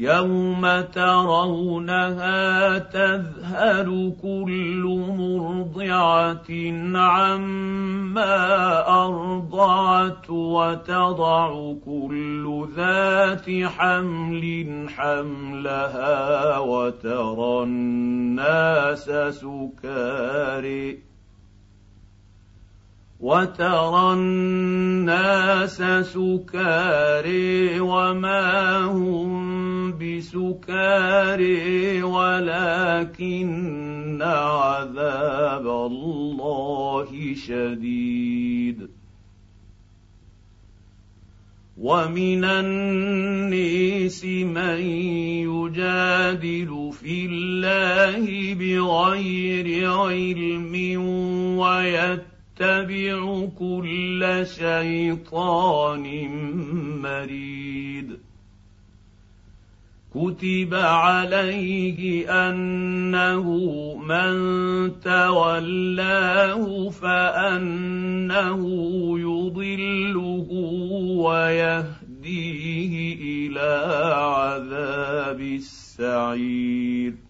يوم ترونها تذهل كل مرضعه عما ارضعت وتضع كل ذات حمل حملها وترى الناس سكاري وترى الناس سكاري وما هم بسكاري ولكن عذاب الله شديد. ومن النيس من يجادل في الله بغير علم. يتبع كل شيطان مريد. كتب عليه أنه من تولاه فأنه يضله ويهديه إلى عذاب السعير.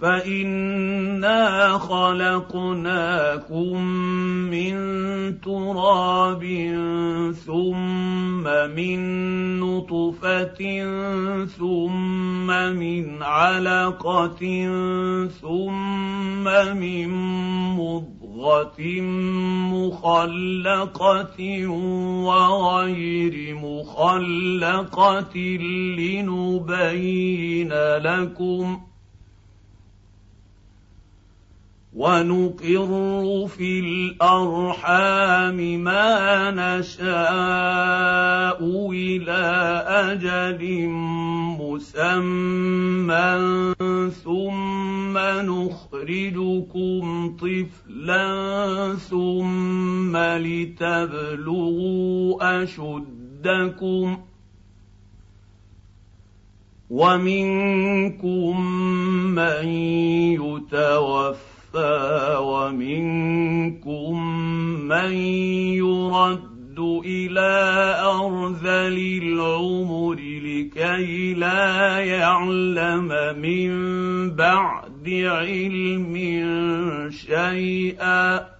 فانا خلقناكم من تراب ثم من نطفه ثم من علقه ثم من مضغه مخلقه وغير مخلقه لنبين لكم ونقر في الارحام ما نشاء إلى أجل مسمى ثم نخرجكم طفلا ثم لتبلغوا اشدكم ومنكم من يتوفى ومنكم من يرد إلى ارذل العمر لكي لا يعلم من بعد علم شيئا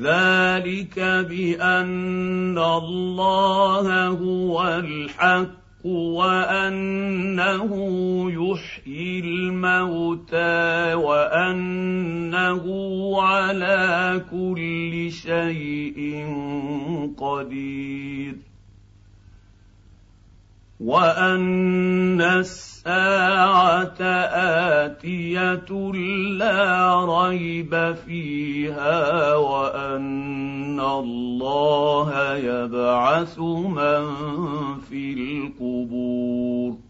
ذلك بأن الله هو الحق وأنه يحيي الموتى وأنه على كل شيء قدير. وان الساعة اتيه لا ريب فيها وان الله يبعث من في القبور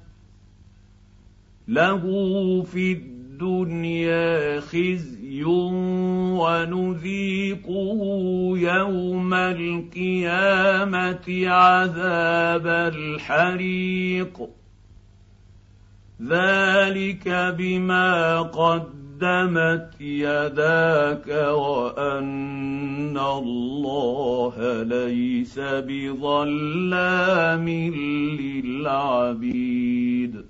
له في الدنيا خزي ونذيقه يوم القيامة عذاب الحريق. ذلك بما قد قدمت يداك وأن الله ليس بظلام للعبيد.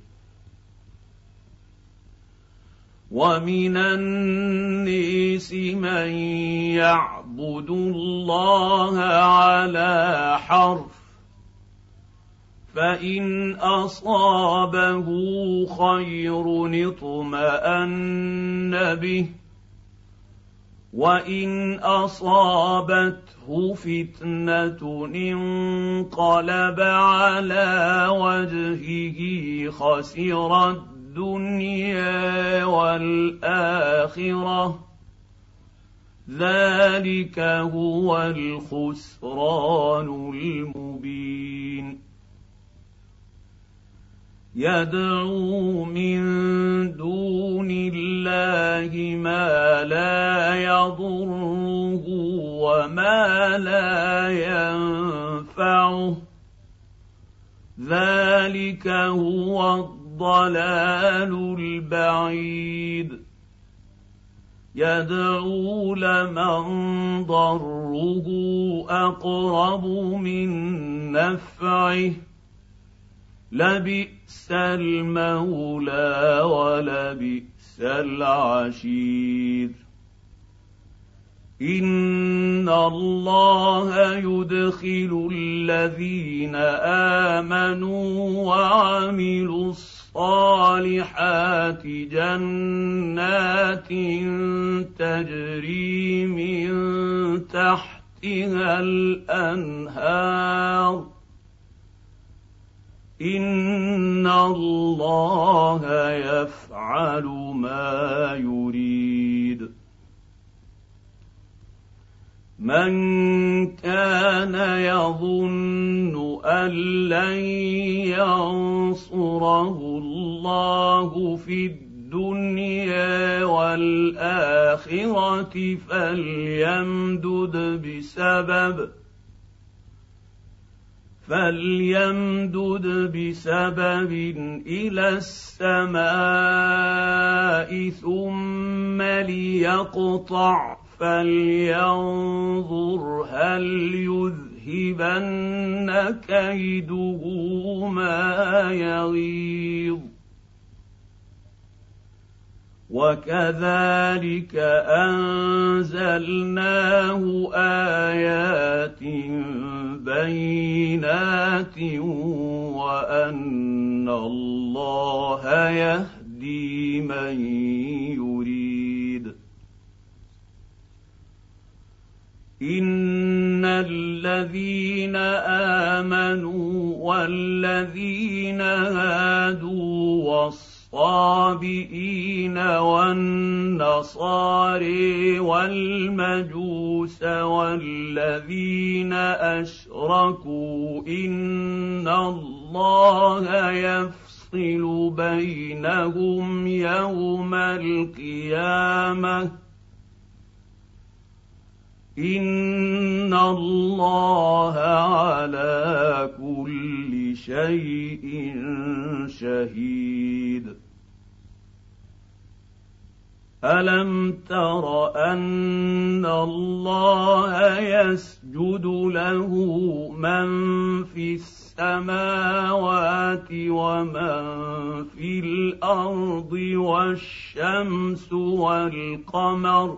ومن النيس من يعبد الله على حرف فان اصابه خير اطمان به وان اصابته فتنه انقلب على وجهه خسر الدنيا والآخرة. ذلك هو الخسران المبين. يدعو من دون الله ما لا يضره وما لا ينفعه. ذلك هو الضلال البعيد. يدعو لمن ضره أقرب من نفعه. لبئس المولى ولبئس العشير. إن الله يدخل الذين آمنوا وعملوا الصالحات جنات تجري من تحتها الأنهار. إن الله يفعل ما يريد. من كان يظن ان لن ينصره الله في الدنيا والاخره فليمدد بسبب فليمدد بسبب إلى السماء ثم ليقطع فلينظر هل يذهبن كيده ما يغيظ. وكذلك أنزلناه آيات بينات وأن الله يهدي من يريد. إن الذين آمنوا والذين هادوا والصالحين الصابئين والنصاري والمجوس والذين أشركوا إن الله يفصل بينهم يوم القيامة ان الله على كل شيء شهيد. الم تر ان الله يسجد له من في السماوات ومن في الأرض والشمس والقمر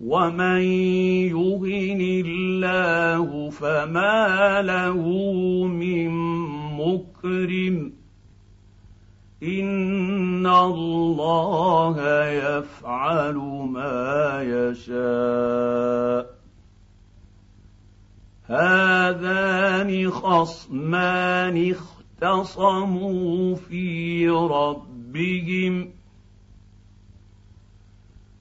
ومن يهن الله فما له من مكرم ان الله يفعل ما يشاء هذان خصمان اختصموا في ربهم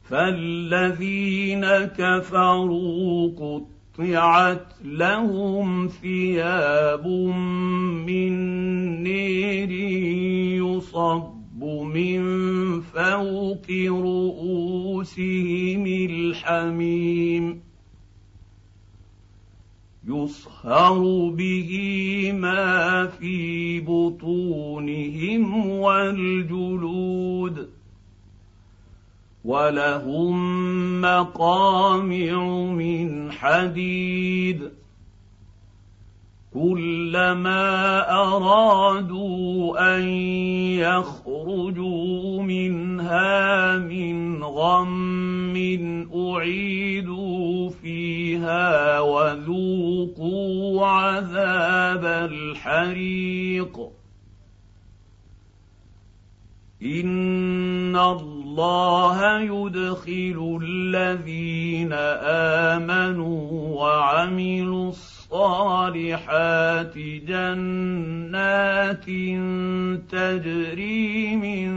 فالذين كفروا قطعت لهم ثياب من نير يصب من فوق رؤوسهم الحميم يصهر به ما في بطونهم والجلود ولهم مقامع من حديد كلما ارادوا ان يخرجوا منها من غم اعيدوا فيها وذوقوا عذاب الحريق ان الله يدخل الذين امنوا وعملوا الصالحات جنات تجري من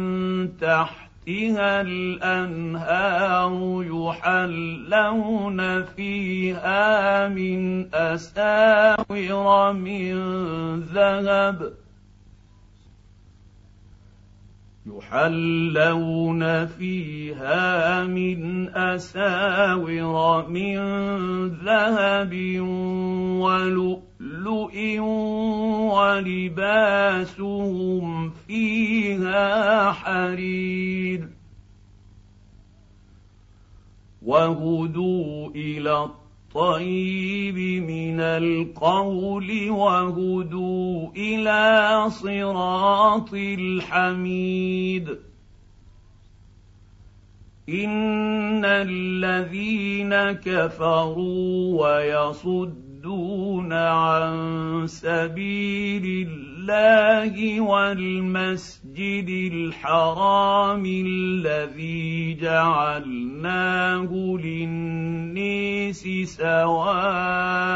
تحتها الانهار يحلون فيها من اساور من ذهب يحلون فيها من أساور من ذهب ولؤلؤ ولباسهم فيها حرير وهدوا إلى الطيب من القول وهدوا إلى صراط الحميد. إن الذين كفروا ويصدون عن سبيل الله والمسجد الحرام الذي جعلناه للنيس سواء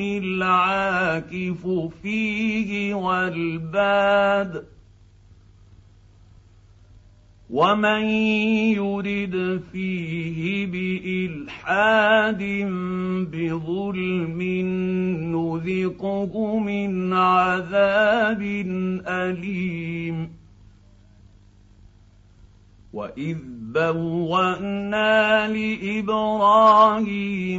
العاكف فيه والباد ومن يرد فيه بالحاد بظلم نذقه من عذاب اليم واذ بوانا لابراهيم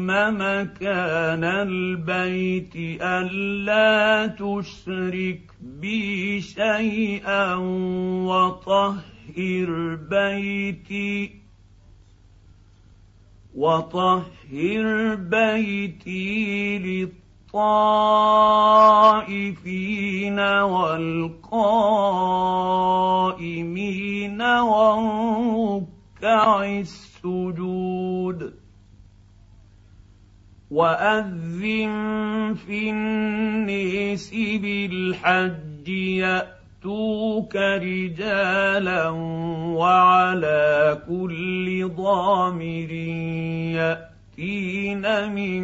مكان البيت الا تشرك بي شيئا وطهر بيتي وطهر بيتي للطائفين والقائمين والركع السجود. وأذن في النيس بالحج يأتي ياتوك رجالا وعلى كل ضامر ياتين من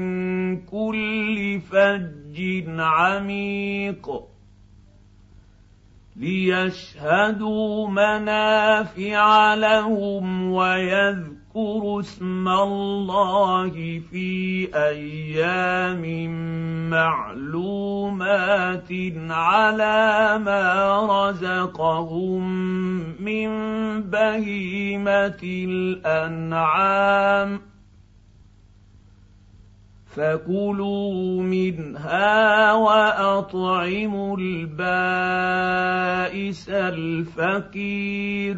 كل فج عميق ليشهدوا منافع لهم ويذكروا واذكروا اسم الله في أيام معلومات على ما رزقهم من بهيمة الأنعام فكلوا منها وأطعموا البائس الفقير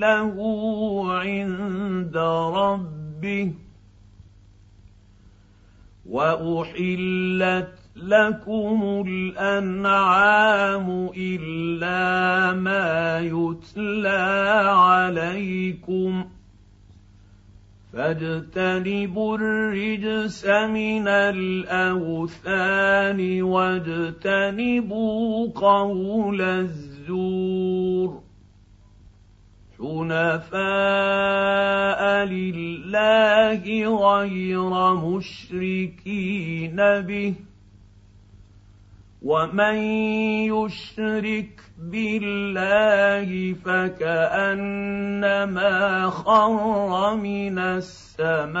له عند ربه وأحلت لكم الأنعام إلا ما يتلى عليكم فاجتنبوا الرجس من الأوثان واجتنبوا قول الزور حنفاء لله غير مشركين به. ومن يشرك بالله فكانما خر من السماء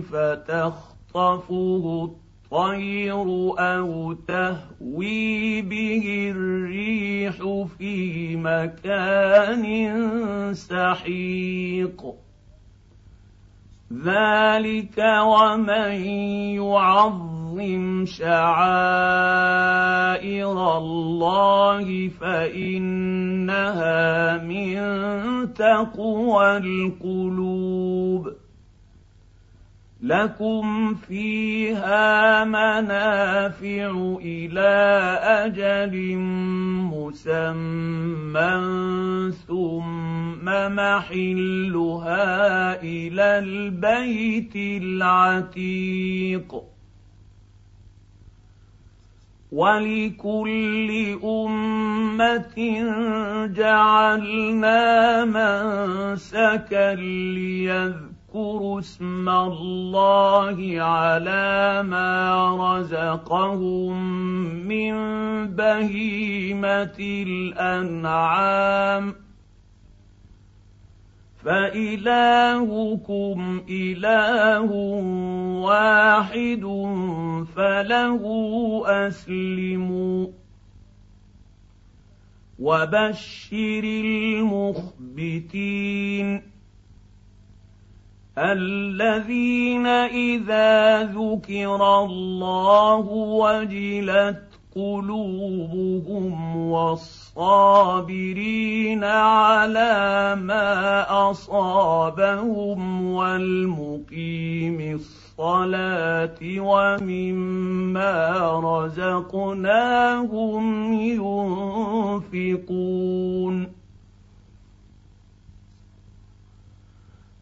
فتخطفه الطير أو تهوي به الريح في مكان سحيق. ذلك ومن يعظم شعائر الله فإنها من تقوى القلوب. لكم فيها منافع إلى أجل مسمى ثم محلها إلى البيت العتيق ولكل امه جعلنا منسكا ليذكروا اذكروا اسم الله على ما رزقهم من بهيمة الأنعام. فإلهكم إله واحد فله أسلموا. وبشر المخبتين. الذين إذا ذكر الله وجلت قلوبهم والصابرين على ما أصابهم والمقيم الصلاة ومما رزقناهم ينفقون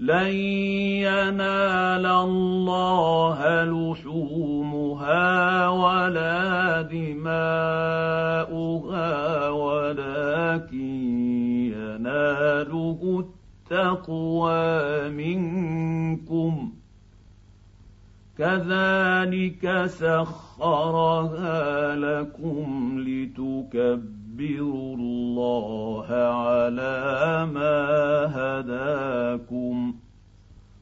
لن ينال الله لحومها ولا دماؤها ولكن يناله التقوى منكم. كذلك سخرها لكم لتكبروا الله على ما هداكم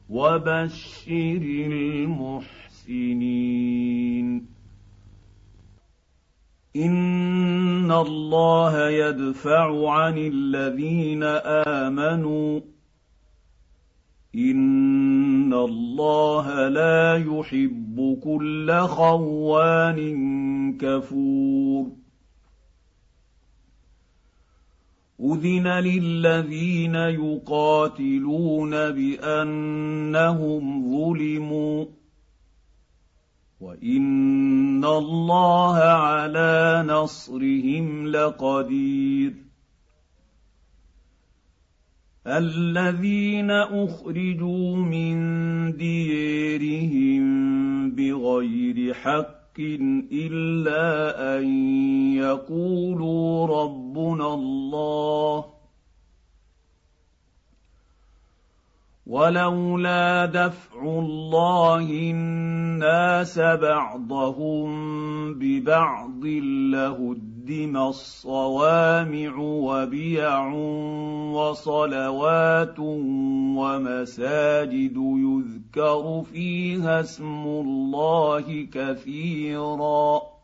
وبشر المحسنين. إن الله يدفع عن الذين آمنوا. إن الله لا يحب كل خوان كفور. اذن للذين يقاتلون بانهم ظلموا وان الله على نصرهم لقدير الذين اخرجوا من ديرهم بغير حق الا ان يقولوا ربنا الله ولولا دفع الله الناس بعضهم ببعض لهدم الصوامع وبيع وصلوات ومساجد يذكر فيها اسم الله كثيرا.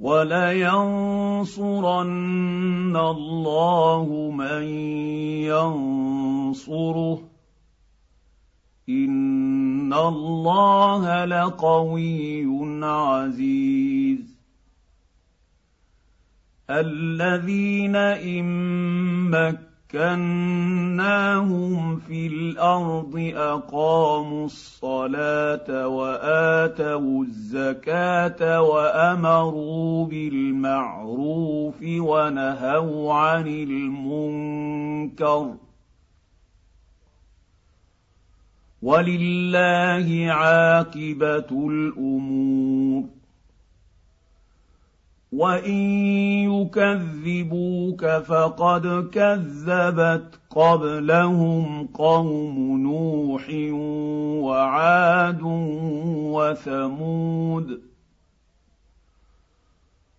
ولينصرن الله من ينصره. إن الله لقوي عزيز. الذين إن مكناهم في الأرض أقاموا الصلاة وآتوا الزكاة وأمروا بالمعروف ونهوا عن المنكر. ولله عاقبة الأمور. وان يكذبوك فقد كذبت قبلهم قوم نوح وعاد وثمود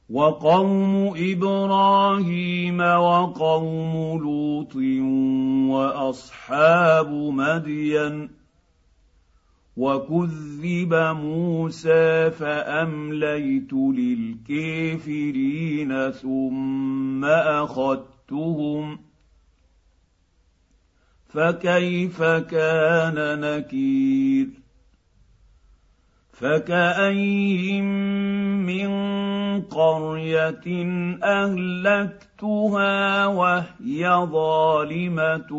وقوم إبراهيم وقوم لوط واصحاب مدين وكذب موسى فامليت للكافرين ثم اخذتهم فكيف كان نكير فكاين من قريه اهلكتها وهي ظالمه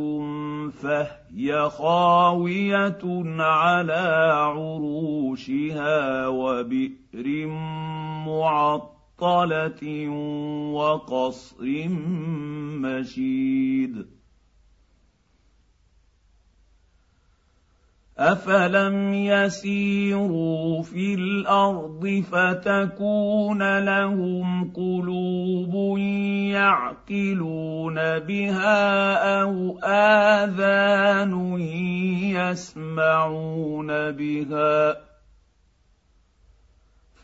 فهي خاويه على عروشها وبئر معطله وقصر مشيد افلم يسيروا في الأرض فتكون لهم قلوب يعقلون بها أو اذان يسمعون بها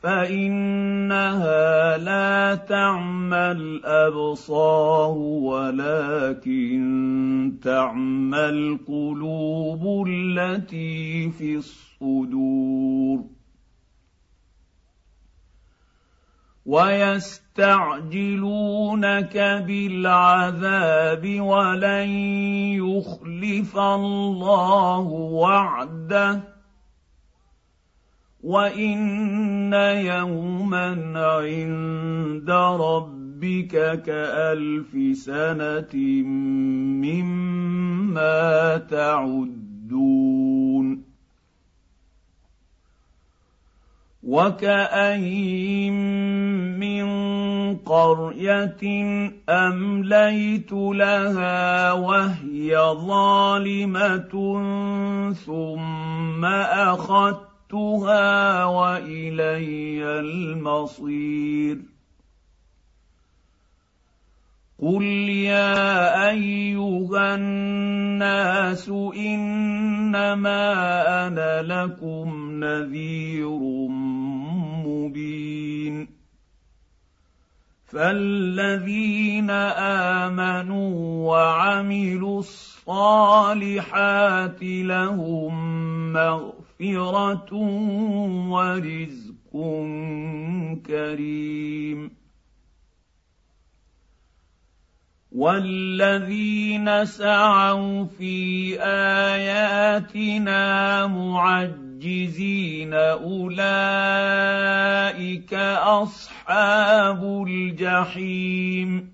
فإنها لا تعمى الابصار ولكن تعمى القلوب التي في الصدور. ويستعجلونك بالعذاب ولن يخلف الله وعده. وان يوما عند ربك كالف سنه مما تعدون وكاين من قريه امليت لها وهي ظالمه ثم اخذت اخذتها وإلي المصير. قل يا أيها الناس إنما أنا لكم نذير مبين. فالذين آمنوا وعملوا الصالحات لهم مغفرة مغفرة ورزق كريم. والذين سعوا في اياتنا معجزين اولئك اصحاب الجحيم.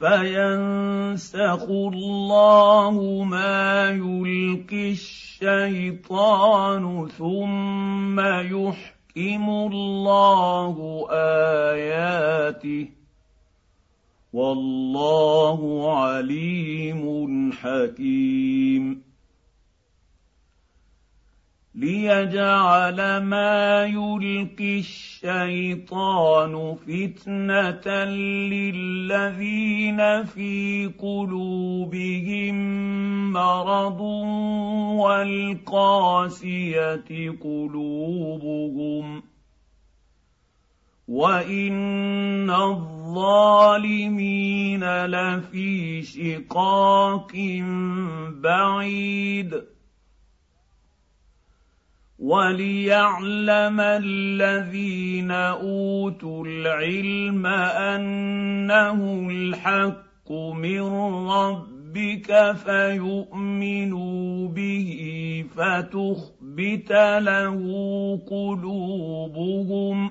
فينسخ الله ما يلقي الشيطان ثم يحكم الله اياته والله عليم حكيم ليجعل ما يلقي الشيطان فتنه للذين في قلوبهم مرض والقاسيه قلوبهم وان الظالمين لفي شقاق بعيد وليعلم الذين اوتوا العلم انه الحق من ربك فيؤمنوا به فتخبت له قلوبهم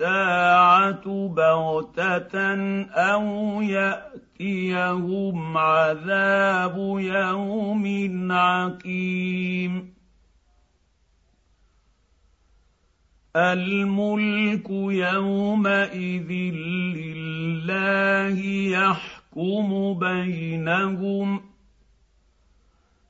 الساعة بغتة أو يأتيهم عذاب يوم عقيم. الملك يومئذ لله يحكم بينهم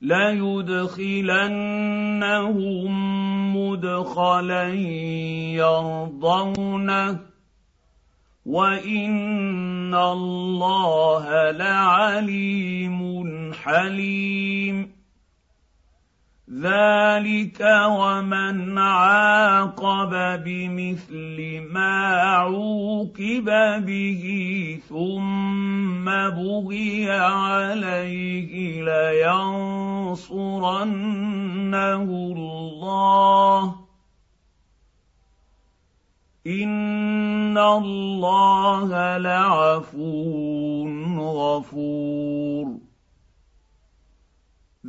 ليدخلنهم مدخلا يرضونه وان الله لعليم حليم ذلك ومن عاقب بمثل ما عوقب به ثم بغي عليه لينصرنه الله ان الله لعفو غفور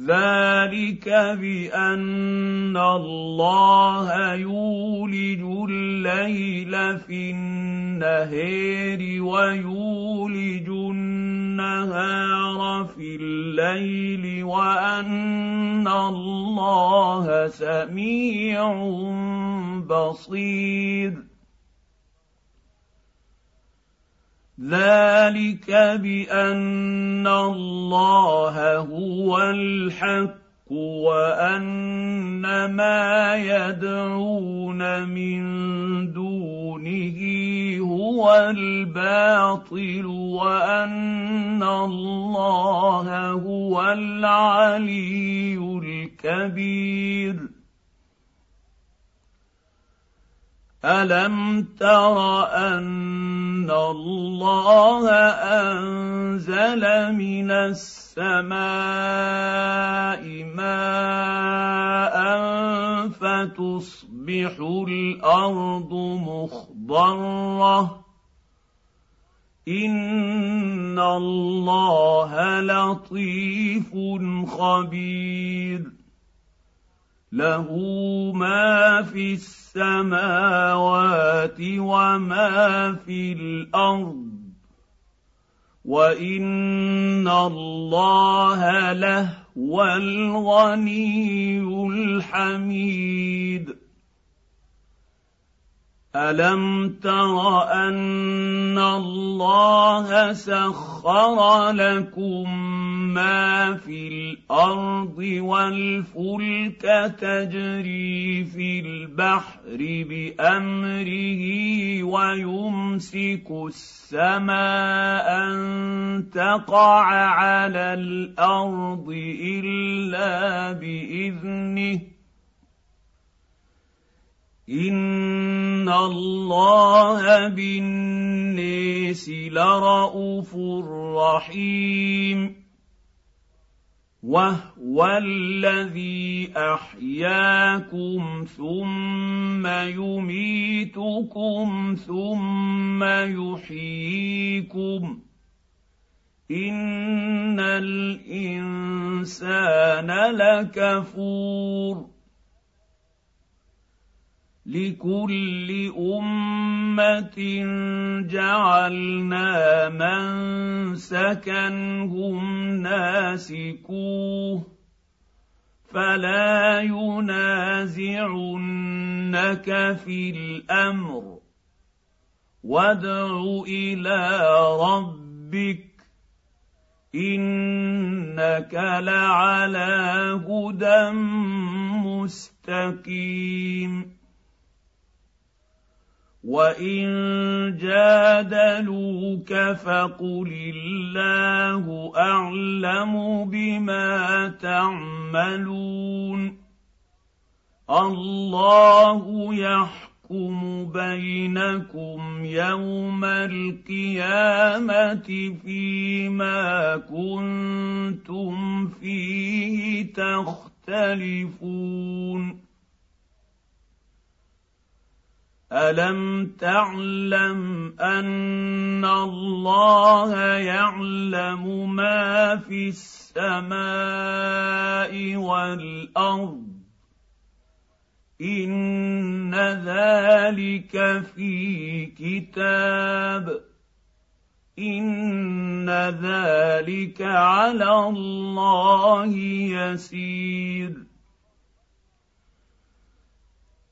ذلك بان الله يولج الليل في النهار ويولج النهار في الليل وان الله سميع بصير ذلك بان الله هو الحق وان ما يدعون من دونه هو الباطل وان الله هو العلي الكبير الم تر ان الله انزل من السماء ماء فتصبح الأرض مخضره ان الله لطيف خبير له ما في السماوات وما في الأرض. وإن الله لهو الغني الحميد. الم تر ان الله سخر لكم ما في الأرض والفلك تجري في البحر بامره ويمسك السماء ان تقع على الأرض الا باذنه ان الله بالناس لرءوف رحيم وهو الذي احياكم ثم يميتكم ثم يحييكم ان الانسان لكفور لكل أمة جعلنا منسكا هم ناسكوه فلا ينازعنك في الأمر وادع إلى ربك إنك لعلى هدى مستقيم وان جادلوك فقل الله اعلم بما تعملون الله يحكم بينكم يوم القيامه فيما كنتم فيه تختلفون الم تعلم ان الله يعلم ما في السماء والارض ان ذلك في كتاب ان ذلك على الله يسير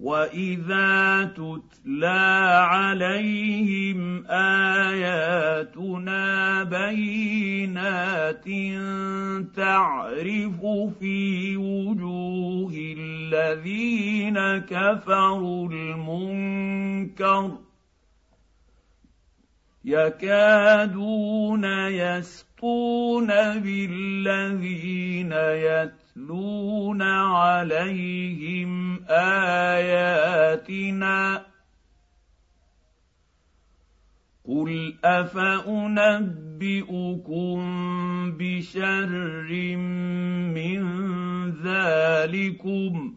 واذا تتلى عليهم اياتنا بينات تعرف في وجوه الذين كفروا المنكر يكادون يسقون بالذين يتقون يتلون عليهم اياتنا قل افانبئكم بشر من ذلكم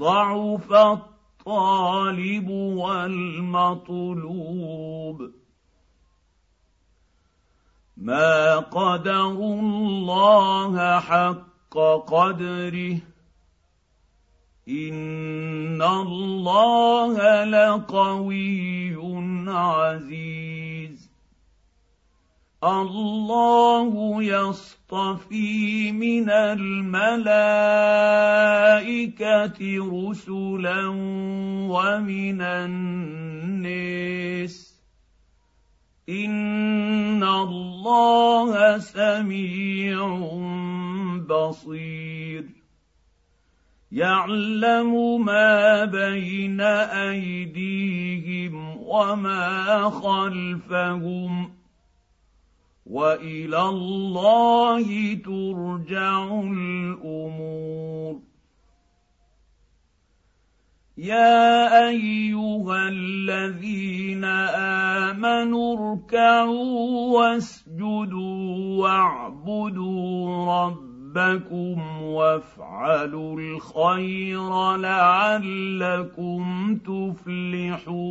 ضعف الطالب والمطلوب. ما قدروا الله حق قدره. إن الله لقوي عزيز. الله يصطفي من الملائكة رسلا ومن الناس. إن الله سميع بصير. يعلم ما بين أيديهم وما خلفهم. وإلى الله ترجع الأمور. يا أيها الذين آمنوا اركعوا واسجدوا واعبدوا ربكم وافعلوا الخير لعلكم تفلحون.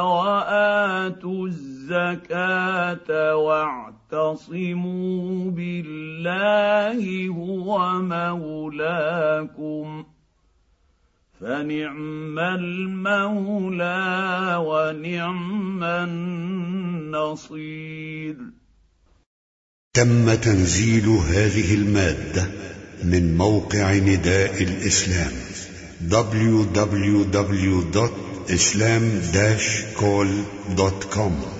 وآتوا الزكاة واعتصموا بالله هو مولاكم فنعم المولى ونعم النصير. تم تنزيل هذه المادة من موقع نداء الإسلام www.islam-call.com